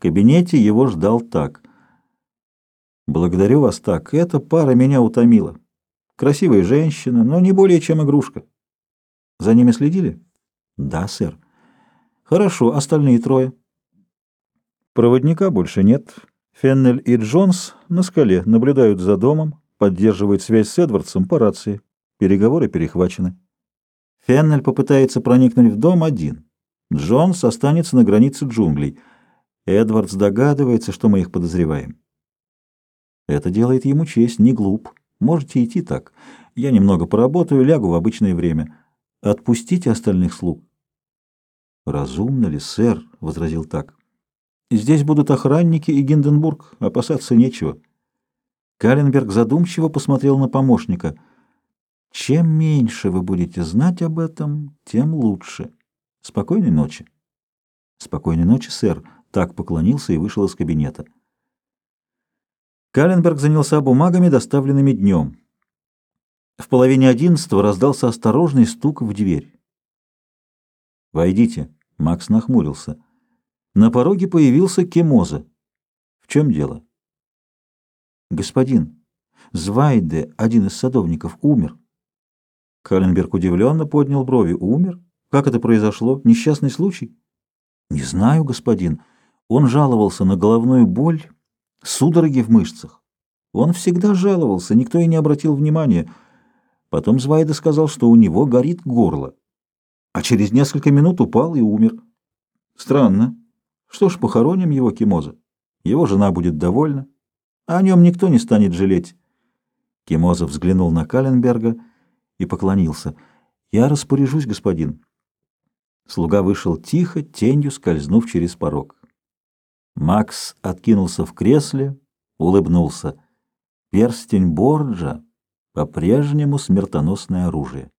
кабинете его ждал так. «Благодарю вас так. Эта пара меня утомила. Красивая женщина, но не более чем игрушка. За ними следили?» «Да, сэр». «Хорошо. Остальные трое?» «Проводника больше нет. Феннель и Джонс на скале наблюдают за домом, поддерживают связь с Эдвардсом по рации. Переговоры перехвачены. Феннель попытается проникнуть в дом один. Джонс останется на границе джунглей. Эдвардс догадывается, что мы их подозреваем. Это делает ему честь, не глуп. Можете идти так. Я немного поработаю, лягу в обычное время. Отпустите остальных слуг. Разумно ли, сэр? — возразил так. Здесь будут охранники и Гинденбург. Опасаться нечего. Каленберг задумчиво посмотрел на помощника. Чем меньше вы будете знать об этом, тем лучше. Спокойной ночи. Спокойной ночи, сэр. Так поклонился и вышел из кабинета. Каленберг занялся бумагами, доставленными днем. В половине одиннадцатого раздался осторожный стук в дверь. «Войдите», — Макс нахмурился. На пороге появился Кемоза. «В чем дело?» «Господин, Звайде, один из садовников, умер». Каленберг удивленно поднял брови. «Умер? Как это произошло? Несчастный случай?» «Не знаю, господин. Он жаловался на головную боль, судороги в мышцах. Он всегда жаловался, никто и не обратил внимания. Потом Звайда сказал, что у него горит горло. А через несколько минут упал и умер. Странно. Что ж, похороним его, Кимоза. Его жена будет довольна. А о нем никто не станет жалеть. Кимоза взглянул на Каленберга и поклонился. «Я распоряжусь, господин». Слуга вышел тихо, тенью скользнув через порог. Макс откинулся в кресле, улыбнулся. Перстень Борджа по-прежнему смертоносное оружие.